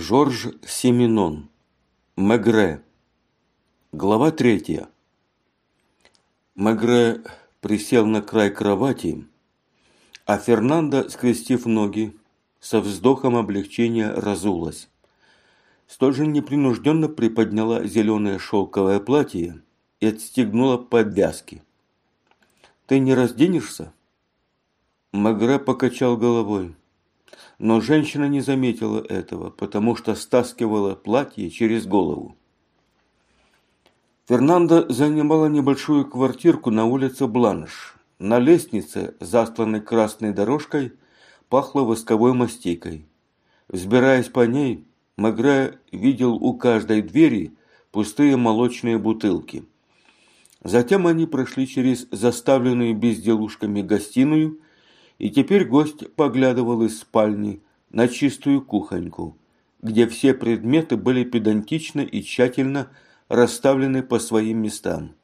Жорж Семенон. Мегре. Глава третья. Мегре присел на край кровати, а Фернандо, скрестив ноги, со вздохом облегчения разулась. Столь же непринужденно приподняла зеленое шелковое платье и отстегнула подвязки. «Ты не разденешься?» Мегре покачал головой. Но женщина не заметила этого, потому что стаскивала платье через голову. Фернандо занимала небольшую квартирку на улице Бланш. На лестнице, застланной красной дорожкой, пахло восковой мастикой. Взбираясь по ней, Мегре видел у каждой двери пустые молочные бутылки. Затем они прошли через заставленную безделушками гостиную и теперь гость поглядывал из спальни на чистую кухоньку, где все предметы были педантично и тщательно расставлены по своим местам.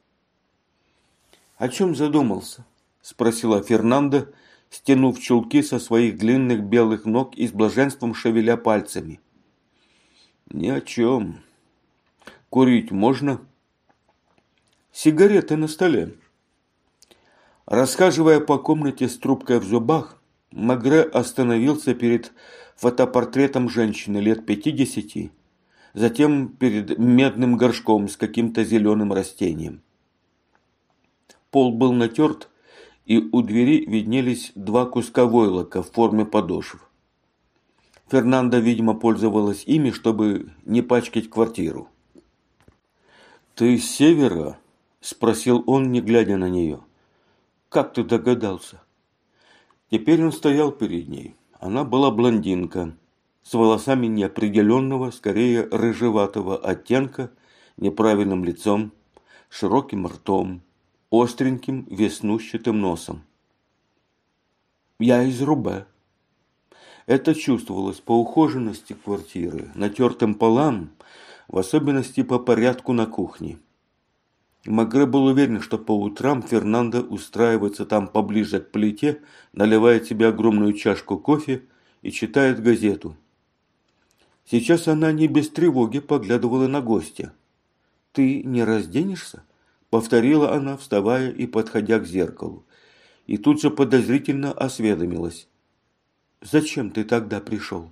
«О чем задумался?» – спросила Фернанда, стянув чулки со своих длинных белых ног и с блаженством шевеля пальцами. «Ни о чем. Курить можно?» «Сигареты на столе», Расхаживая по комнате с трубкой в зубах, Магре остановился перед фотопортретом женщины лет пятидесяти, затем перед медным горшком с каким-то зеленым растением. Пол был натерт, и у двери виднелись два куска войлока в форме подошв. Фернанда, видимо, пользовалась ими, чтобы не пачкать квартиру. «Ты с севера?» – спросил он, не глядя на нее. Как ты догадался? Теперь он стоял перед ней. Она была блондинка, с волосами неопределенного, скорее рыжеватого оттенка, неправильным лицом, широким ртом, остреньким веснущатым носом. Я из Рубе. Это чувствовалось по ухоженности квартиры, натертым полам, в особенности по порядку на кухне. Магре был уверен, что по утрам Фернандо устраивается там поближе к плите, наливает себе огромную чашку кофе и читает газету. Сейчас она не без тревоги поглядывала на гостя. «Ты не разденешься?» – повторила она, вставая и подходя к зеркалу. И тут же подозрительно осведомилась. «Зачем ты тогда пришел?»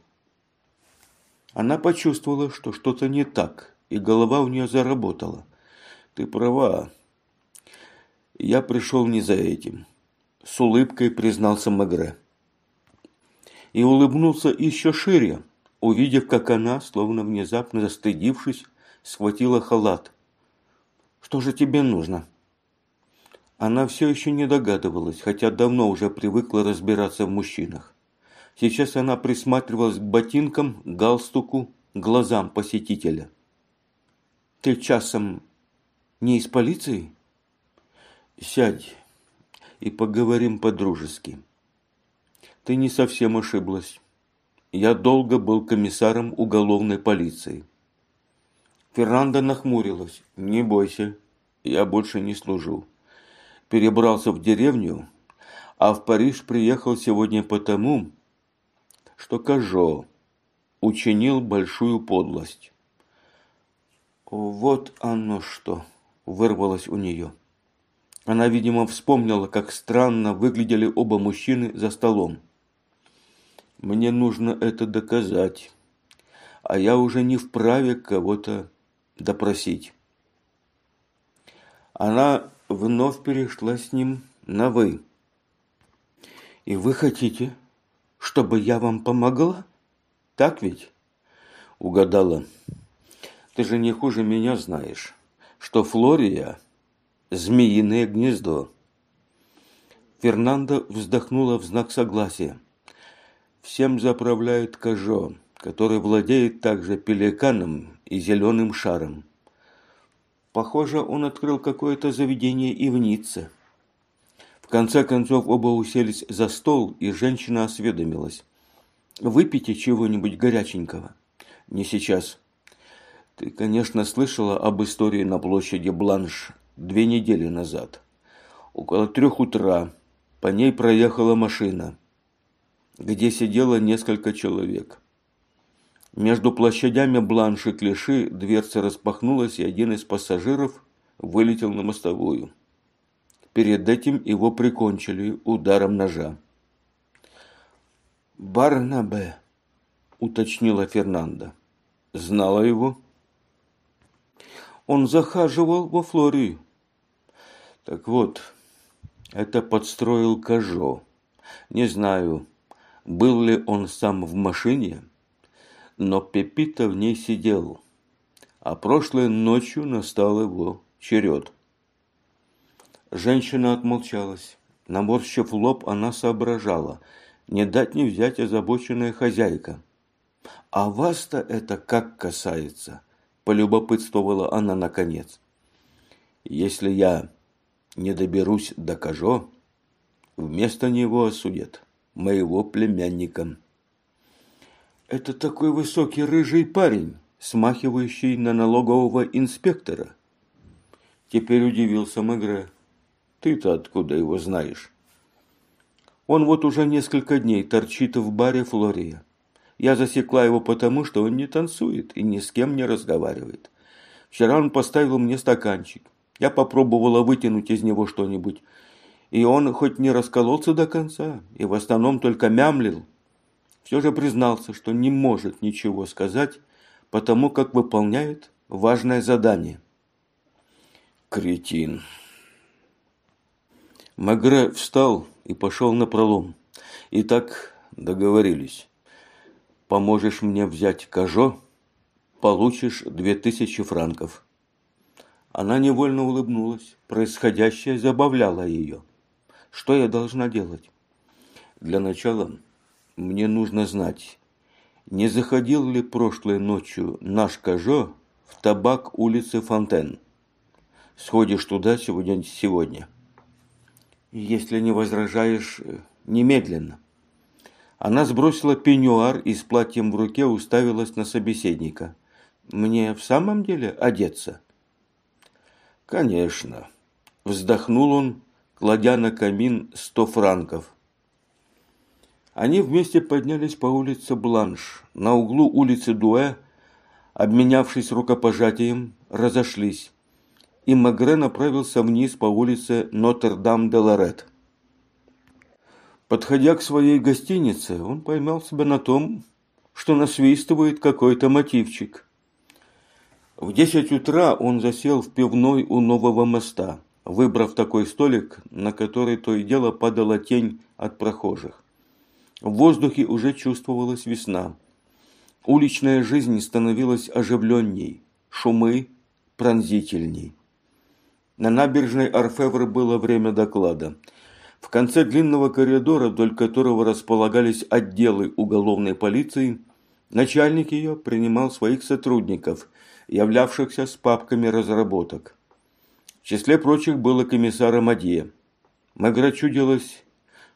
Она почувствовала, что что-то не так, и голова у нее заработала. Ты права. Я пришел не за этим. С улыбкой признался Мегре. И улыбнулся еще шире, увидев, как она, словно внезапно застыдившись, схватила халат. «Что же тебе нужно?» Она все еще не догадывалась, хотя давно уже привыкла разбираться в мужчинах. Сейчас она присматривалась к ботинкам, галстуку, глазам посетителя. «Ты часом не из полиции? Сядь и поговорим по-дружески. Ты не совсем ошиблась. Я долго был комиссаром уголовной полиции. Фернанда нахмурилась. Не бойся, я больше не служу. Перебрался в деревню, а в Париж приехал сегодня потому, что Кажо учинил большую подлость. Вот оно что вырвалось у нее. Она, видимо, вспомнила, как странно выглядели оба мужчины за столом. Мне нужно это доказать, а я уже не вправе кого-то допросить. Она вновь перешла с ним на «вы». «И вы хотите, чтобы я вам помогла? Так ведь?» «Угадала. Ты же не хуже меня знаешь что Флория – змеиное гнездо. Фернандо вздохнула в знак согласия. Всем заправляет Кажо, который владеет также пеликаном и зеленым шаром. Похоже, он открыл какое-то заведение и в Ницце. В конце концов оба уселись за стол, и женщина осведомилась. «Выпейте чего-нибудь горяченького». «Не сейчас. Ты, конечно, слышала об истории на площади Бланш две недели назад. Около трех утра по ней проехала машина, где сидело несколько человек. Между площадями Бланш и Клиши дверца распахнулась, и один из пассажиров вылетел на мостовую. Перед этим его прикончили ударом ножа. «Барнабе», — уточнила Фернанда. «Знала его?» «Он захаживал во Флорию». «Так вот, это подстроил Кажо. Не знаю, был ли он сам в машине, но Пепита в ней сидел, а прошлой ночью настал его черед. Женщина отмолчалась. Наморщив лоб, она соображала. Не дать не взять озабоченная хозяйка. «А вас-то это как касается?» – полюбопытствовала она наконец. «Если я не доберусь до Кажо, вместо него осудят моего племянника». «Это такой высокий рыжий парень, смахивающий на налогового инспектора». Теперь удивился Мегре. «Ты-то откуда его знаешь?» «Он вот уже несколько дней торчит в баре Флория. Я засекла его потому, что он не танцует и ни с кем не разговаривает. Вчера он поставил мне стаканчик. Я попробовала вытянуть из него что-нибудь. И он хоть не раскололся до конца, и в основном только мямлил, все же признался, что не может ничего сказать, потому как выполняет важное задание. Кретин. Магре встал и пошел на пролом. И так договорились. Поможешь мне взять Кажо, получишь две тысячи франков. Она невольно улыбнулась. Происходящее забавляло ее. Что я должна делать? Для начала мне нужно знать, не заходил ли прошлой ночью наш Кажо в табак улицы Фонтен? Сходишь туда сегодня сегодня. Если не возражаешь, немедленно. Она сбросила пеньюар и с платьем в руке уставилась на собеседника. Мне в самом деле одеться? Конечно. Вздохнул он, кладя на камин сто франков. Они вместе поднялись по улице Бланш. На углу улицы Дуэ, обменявшись рукопожатием, разошлись. И Магре направился вниз по улице Нотр-Дам-де-Лорет. Подходя к своей гостинице, он поймал себя на том, что насвистывает какой-то мотивчик. В десять утра он засел в пивной у нового моста, выбрав такой столик, на который то и дело падала тень от прохожих. В воздухе уже чувствовалась весна. Уличная жизнь становилась оживленней, шумы пронзительней. На набережной Орфевр было время доклада. В конце длинного коридора, вдоль которого располагались отделы уголовной полиции, начальник ее принимал своих сотрудников, являвшихся с папками разработок. В числе прочих было комиссар Амадье. Магра чудилось,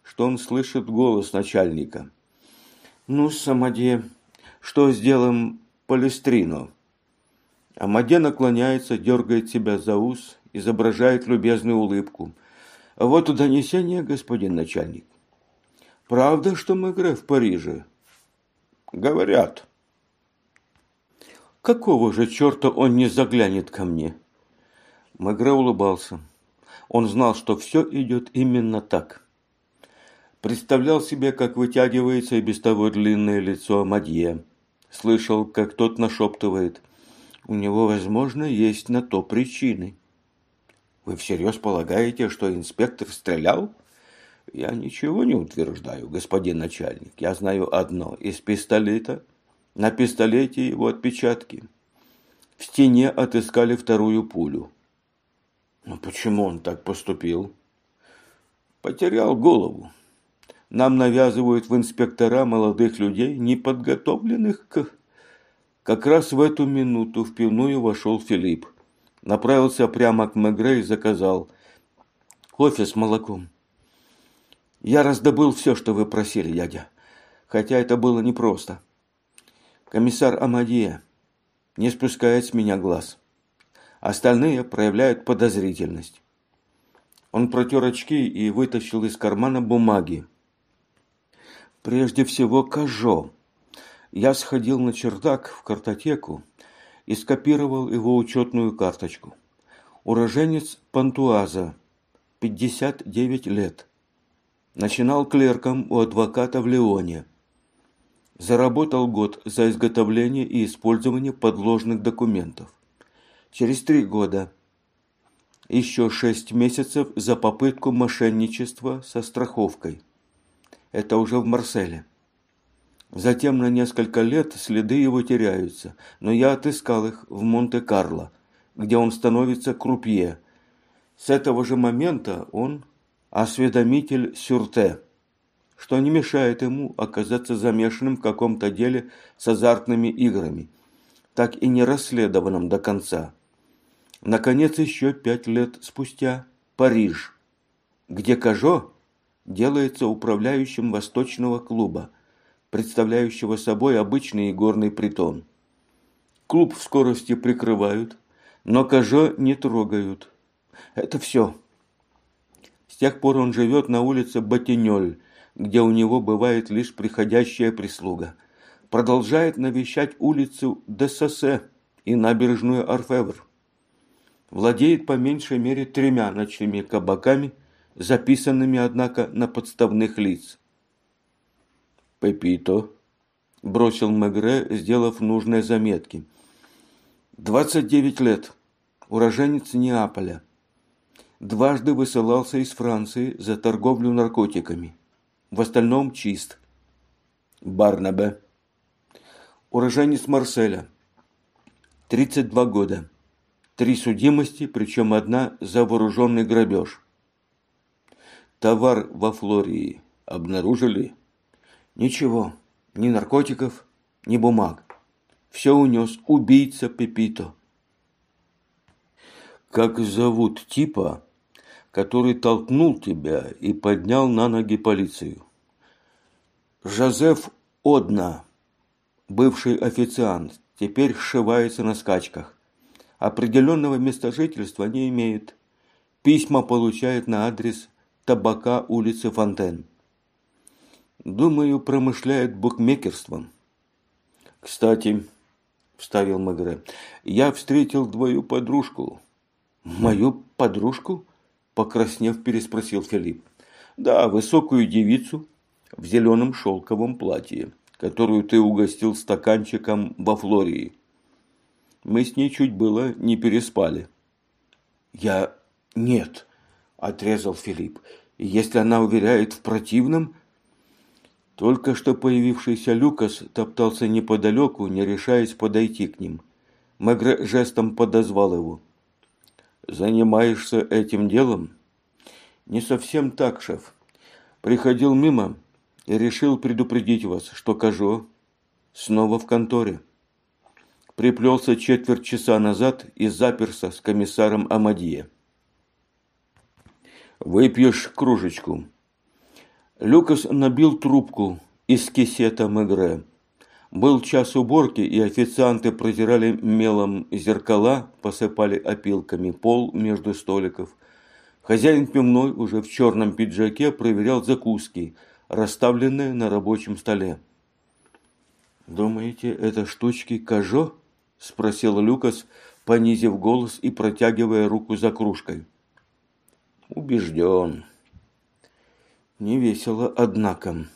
что он слышит голос начальника. «Ну, Самаде, что сделаем Палестрино?» Амаде наклоняется, дергает себя за ус, изображает любезную улыбку. «Вот донесение, господин начальник». «Правда, что Мегре в Париже?» «Говорят». «Какого же черта он не заглянет ко мне?» Мегре улыбался. Он знал, что все идет именно так. Представлял себе, как вытягивается и без того длинное лицо Мадье. Слышал, как тот нашептывает. У него, возможно, есть на то причины. Вы всерьез полагаете, что инспектор стрелял? Я ничего не утверждаю, господин начальник. Я знаю одно. Из пистолета. На пистолете его отпечатки. В стене отыскали вторую пулю. Но почему он так поступил? Потерял голову. Нам навязывают в инспектора молодых людей, не подготовленных к... Как раз в эту минуту в пивную вошел Филипп. Направился прямо к Мегре и заказал кофе с молоком. Я раздобыл все, что вы просили, дядя. Хотя это было непросто. Комиссар Амадия не спускает с меня глаз. Остальные проявляют подозрительность. Он протер очки и вытащил из кармана бумаги. Прежде всего Кажо. Я сходил на чердак в картотеку и скопировал его учетную карточку. Уроженец Пантуаза, 59 лет. Начинал клерком у адвоката в Леоне. Заработал год за изготовление и использование подложных документов. Через три года еще шесть месяцев за попытку мошенничества со страховкой. Это уже в Марселе. Затем на несколько лет следы его теряются, но я отыскал их в Монте-Карло, где он становится крупье. С этого же момента он осведомитель Сюрте, что не мешает ему оказаться замешанным в каком-то деле с азартными играми, так и не расследованным до конца. Наконец, еще пять лет спустя Париж, где Кажо делается управляющим Восточного клуба, представляющего собой обычный игорный притон. Клуб в скорости прикрывают, но Кажо не трогают. Это все. С тех пор он живет на улице Батинёль, где у него бывает лишь приходящая прислуга. Продолжает навещать улицу Десосе и набережную Орфевр. Владеет по меньшей мере тремя ночными кабаками, записанными, однако, на подставных лиц. «Пепито», – бросил Мегре, сделав нужные заметки. «Двадцать девять лет. Уроженец Неаполя. Дважды высылался из Франции за торговлю наркотиками. В остальном чист. Барнабе. Уроженец Марселя. 32 года. Три судимости, причем одна за вооруженный грабеж. Товар во Флории обнаружили? Ничего, ни наркотиков, ни бумаг. Все унес убийца Пепито. Как зовут типа, который толкнул тебя и поднял на ноги полицию? Жозеф Одна, бывший официант, теперь сшивается на скачках. Определенного места жительства не имеет. Письма получает на адрес табака улицы Фонтен. Думаю, промышляет букмекерством. Кстати, вставил Магре, я встретил твою подружку. Мою подружку? Покраснев, переспросил Филипп. Да, высокую девицу в зеленом шелковом платье, которую ты угостил стаканчиком во Флории. Мы с ней чуть было не переспали. Я... нет, отрезал Филипп. Если она уверяет в противном, только что появившийся Люкас топтался неподалеку, не решаясь подойти к ним. Мегре жестом подозвал его. «Занимаешься этим делом?» «Не совсем так, шеф. Приходил мимо и решил предупредить вас, что Кажо снова в конторе. Приплелся четверть часа назад и заперся с комиссаром Амадия. «Выпьешь кружечку?» Люкас набил трубку из кисета Мегре. Был час уборки, и официанты протирали мелом зеркала, посыпали опилками пол между столиков. Хозяин пивной уже в черном пиджаке проверял закуски, расставленные на рабочем столе. «Думаете, это штучки Кажо?» – спросил Люкас, понизив голос и протягивая руку за кружкой. «Убежден», не весело, однако.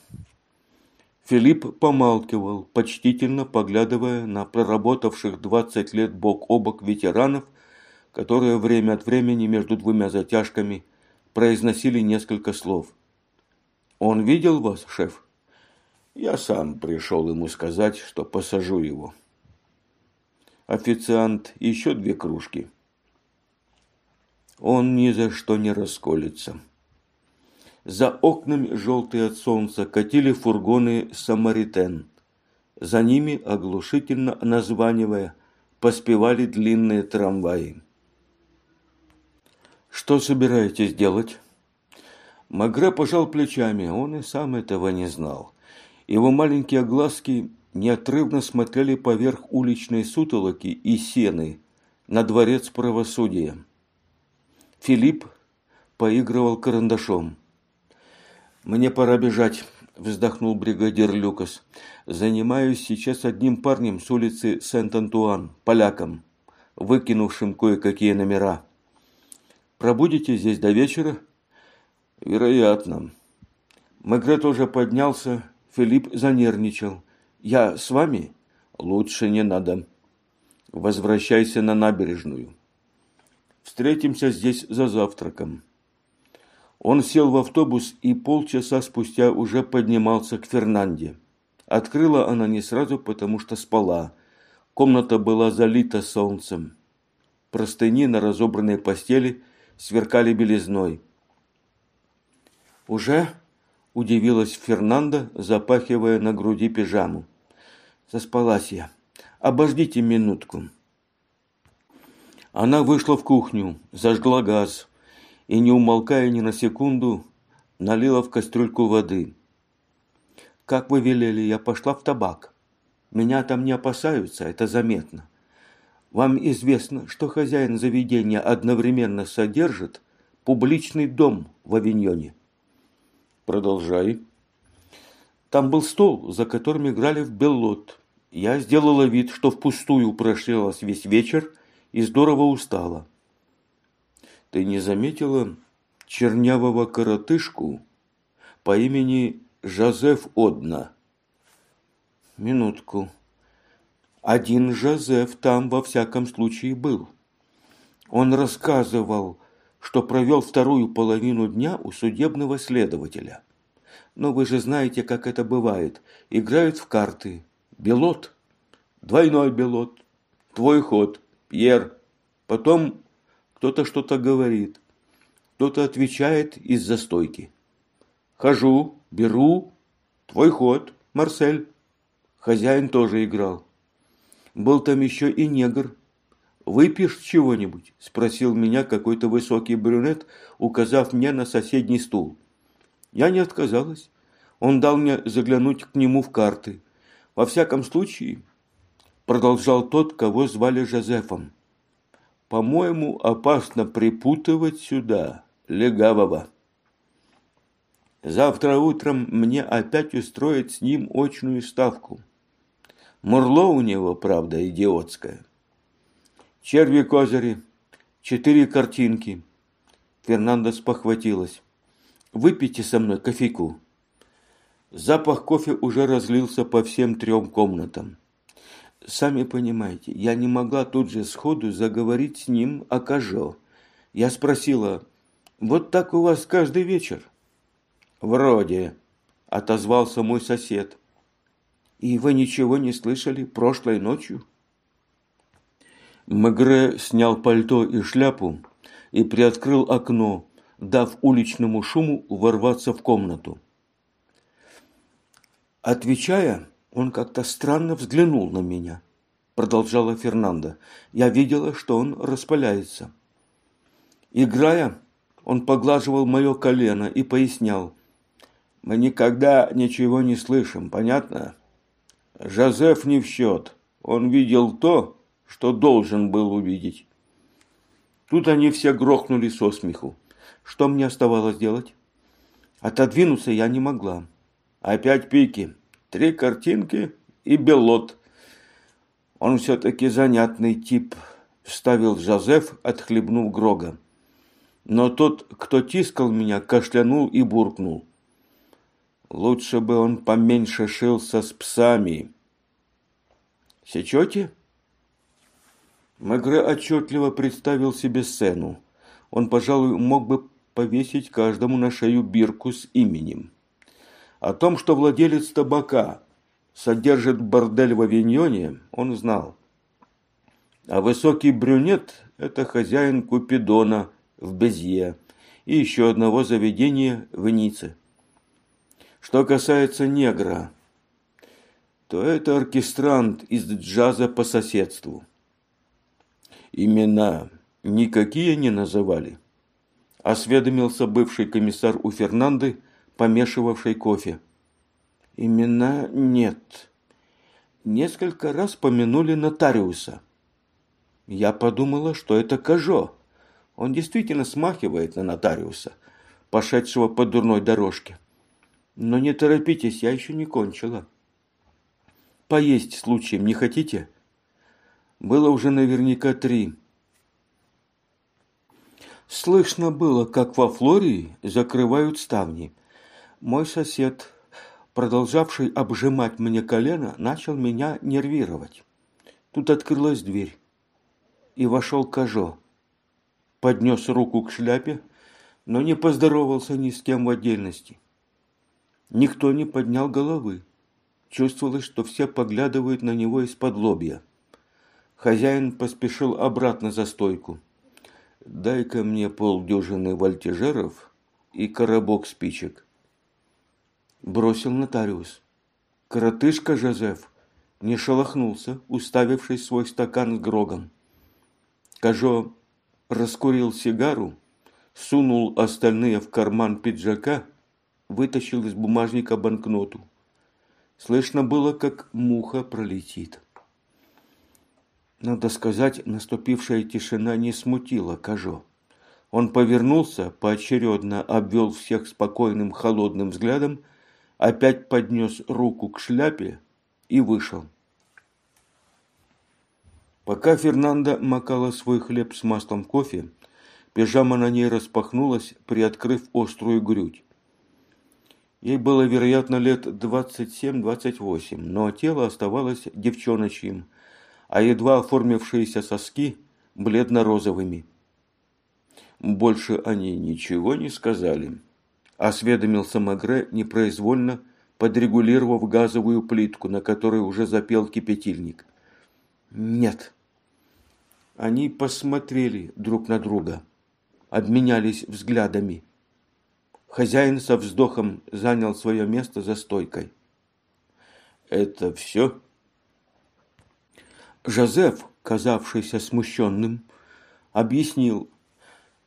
Филипп помалкивал, почтительно поглядывая на проработавших двадцать лет бок о бок ветеранов, которые время от времени между двумя затяжками произносили несколько слов. «Он видел вас, шеф?» «Я сам пришел ему сказать, что посажу его». «Официант, еще две кружки». «Он ни за что не расколется». За окнами, желтые от солнца, катили фургоны «Самаритен». За ними, оглушительно названивая, поспевали длинные трамваи. «Что собираетесь делать?» Магре пожал плечами, он и сам этого не знал. Его маленькие глазки неотрывно смотрели поверх уличной сутолоки и сены на дворец правосудия. Филипп поигрывал карандашом. Мне пора бежать. вздохнул бригадир Люкас. Занимаюсь сейчас одним парнем с улицы Сент-Антуан, поляком, выкинувшим кое-какие номера. Пробудете здесь до вечера? Вероятно. Мегре уже поднялся, Филипп занервничал. Я с вами? Лучше не надо. Возвращайся на набережную. Встретимся здесь за завтраком. Он сел в автобус и полчаса спустя уже поднимался к Фернанде. Открыла она не сразу, потому что спала. Комната была залита солнцем. Простыни на разобранной постели сверкали белизной. «Уже?» – удивилась Фернанда, запахивая на груди пижаму. «Заспалась я. Обождите минутку». Она вышла в кухню, зажгла газ и, не умолкая ни на секунду, налила в кастрюльку воды. «Как вы велели, я пошла в табак. Меня там не опасаются, это заметно. Вам известно, что хозяин заведения одновременно содержит публичный дом в Авиньоне?» «Продолжай». Там был стол, за которым играли в беллот. Я сделала вид, что впустую прошилась весь вечер и здорово устала. Ты не заметила чернявого коротышку по имени Жозеф Одна? Минутку. Один Жозеф там во всяком случае был. Он рассказывал, что провел вторую половину дня у судебного следователя. Но вы же знаете, как это бывает. Играют в карты. Белот. Двойной белот. Твой ход. Пьер. Потом кто-то что-то говорит. Кто-то отвечает из-за стойки. Хожу, беру. Твой ход, Марсель. Хозяин тоже играл. Был там еще и негр. «Выпьешь чего-нибудь?» – спросил меня какой-то высокий брюнет, указав мне на соседний стул. Я не отказалась. Он дал мне заглянуть к нему в карты. Во всяком случае, продолжал тот, кого звали Жозефом. По-моему, опасно припутывать сюда легавого. Завтра утром мне опять устроить с ним очную ставку. Мурло у него, правда, идиотское. Черви-козыри, четыре картинки. Фернандо спохватилась. Выпейте со мной кофейку. Запах кофе уже разлился по всем трем комнатам. Сами понимаете, я не могла тут же сходу заговорить с ним о Кажо. Я спросила, вот так у вас каждый вечер? Вроде, отозвался мой сосед. И вы ничего не слышали прошлой ночью? Мегре снял пальто и шляпу и приоткрыл окно, дав уличному шуму ворваться в комнату. Отвечая, он как-то странно взглянул на меня, продолжала Фернанда. Я видела, что он распаляется. Играя, он поглаживал мое колено и пояснял. Мы никогда ничего не слышим, понятно? Жозеф не в счет. Он видел то, что должен был увидеть. Тут они все грохнули со смеху. Что мне оставалось делать? Отодвинуться я не могла. Опять пики три картинки и белот. Он все-таки занятный тип, вставил Жозеф, отхлебнув Грога. Но тот, кто тискал меня, кашлянул и буркнул. Лучше бы он поменьше шился с псами. Сечете? Мегре отчетливо представил себе сцену. Он, пожалуй, мог бы повесить каждому на шею бирку с именем. О том, что владелец табака содержит бордель в Авиньоне, он знал. А высокий брюнет – это хозяин Купидона в Безье и еще одного заведения в Ницце. Что касается негра, то это оркестрант из джаза по соседству. Имена никакие не называли. Осведомился бывший комиссар у Фернанды – помешивавшей кофе. Имена нет. Несколько раз помянули нотариуса. Я подумала, что это Кажо. Он действительно смахивает на нотариуса, пошедшего по дурной дорожке. Но не торопитесь, я еще не кончила. Поесть случаем не хотите? Было уже наверняка три. Слышно было, как во Флории закрывают ставни. Мой сосед, продолжавший обжимать мне колено, начал меня нервировать. Тут открылась дверь, и вошел Кажо. Поднес руку к шляпе, но не поздоровался ни с кем в отдельности. Никто не поднял головы. Чувствовалось, что все поглядывают на него из-под лобья. Хозяин поспешил обратно за стойку. «Дай-ка мне полдюжины вольтежеров и коробок спичек». Бросил нотариус. Коротышка Жозеф не шелохнулся, уставившись в свой стакан с грогом. Кажо раскурил сигару, сунул остальные в карман пиджака вытащил из бумажника банкноту. Слышно было, как муха пролетит. Надо сказать, наступившая тишина не смутила Кажо. Он повернулся, поочередно обвел всех спокойным холодным взглядом, опять поднес руку к шляпе и вышел. Пока Фернанда макала свой хлеб с маслом кофе, пижама на ней распахнулась, приоткрыв острую грудь. Ей было, вероятно, лет 27-28, но тело оставалось девчоночьим, а едва оформившиеся соски – бледно-розовыми. Больше они ничего не сказали. Осведомился Магре непроизвольно, подрегулировав газовую плитку, на которой уже запел кипятильник. Нет. Они посмотрели друг на друга, обменялись взглядами. Хозяин со вздохом занял свое место за стойкой. «Это все?» Жозеф, казавшийся смущенным, объяснил,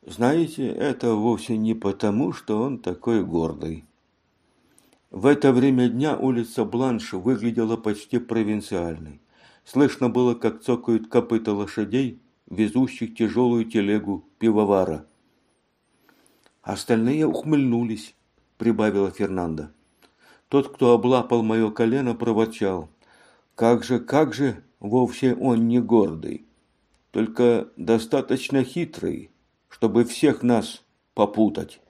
«Знаете, это вовсе не потому, что он такой гордый». В это время дня улица Бланш выглядела почти провинциальной. Слышно было, как цокают копыта лошадей, везущих тяжелую телегу пивовара. Остальные ухмыльнулись, прибавила Фернанда. Тот, кто облапал мое колено, проворчал. Как же, как же, вовсе он не гордый, только достаточно хитрый, чтобы всех нас попутать.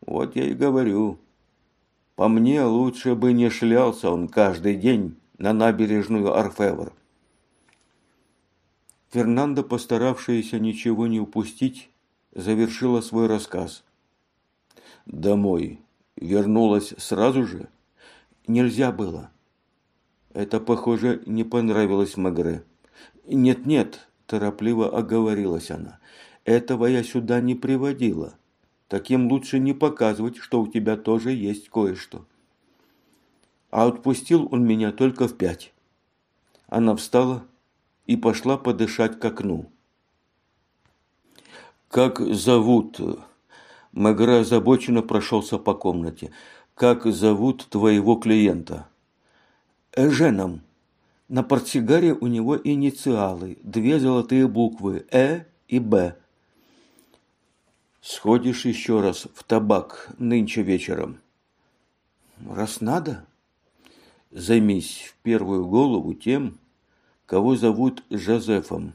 Вот я и говорю. По мне, лучше бы не шлялся он каждый день на набережную Арфевр. Фернандо, постаравшаяся ничего не упустить, завершила свой рассказ. Домой вернулась сразу же? Нельзя было. Это, похоже, не понравилось Магре. Нет-нет, торопливо оговорилась она. Этого я сюда не приводила. Таким лучше не показывать, что у тебя тоже есть кое-что. А отпустил он меня только в пять. Она встала и пошла подышать к окну. «Как зовут?» Мегре озабоченно прошелся по комнате. «Как зовут твоего клиента?» «Эженом. На портсигаре у него инициалы, две золотые буквы «Э» и «Б». «Сходишь еще раз в табак нынче вечером?» «Раз надо». «Займись в первую голову тем, кого зовут Жозефом,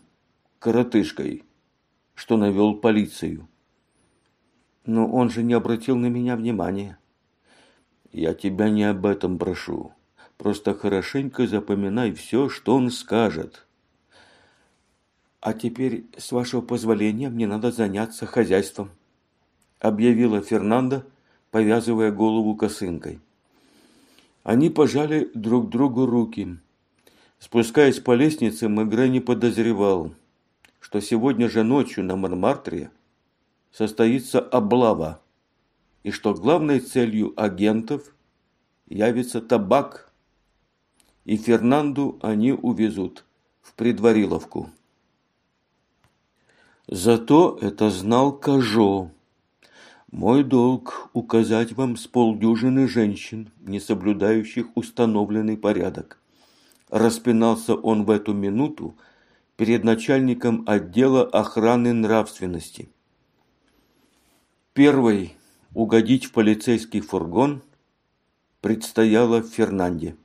коротышкой» что навел полицию. Но он же не обратил на меня внимания. Я тебя не об этом прошу. Просто хорошенько запоминай все, что он скажет. А теперь, с вашего позволения, мне надо заняться хозяйством, объявила Фернанда, повязывая голову косынкой. Они пожали друг другу руки. Спускаясь по лестнице, Мегре не подозревал, что сегодня же ночью на Монмартре состоится облава, и что главной целью агентов явится табак, и Фернанду они увезут в предвариловку. Зато это знал Кажо. Мой долг указать вам с полдюжины женщин, не соблюдающих установленный порядок. Распинался он в эту минуту, перед начальником отдела охраны нравственности. Первый – угодить в полицейский фургон, предстояло Фернанде.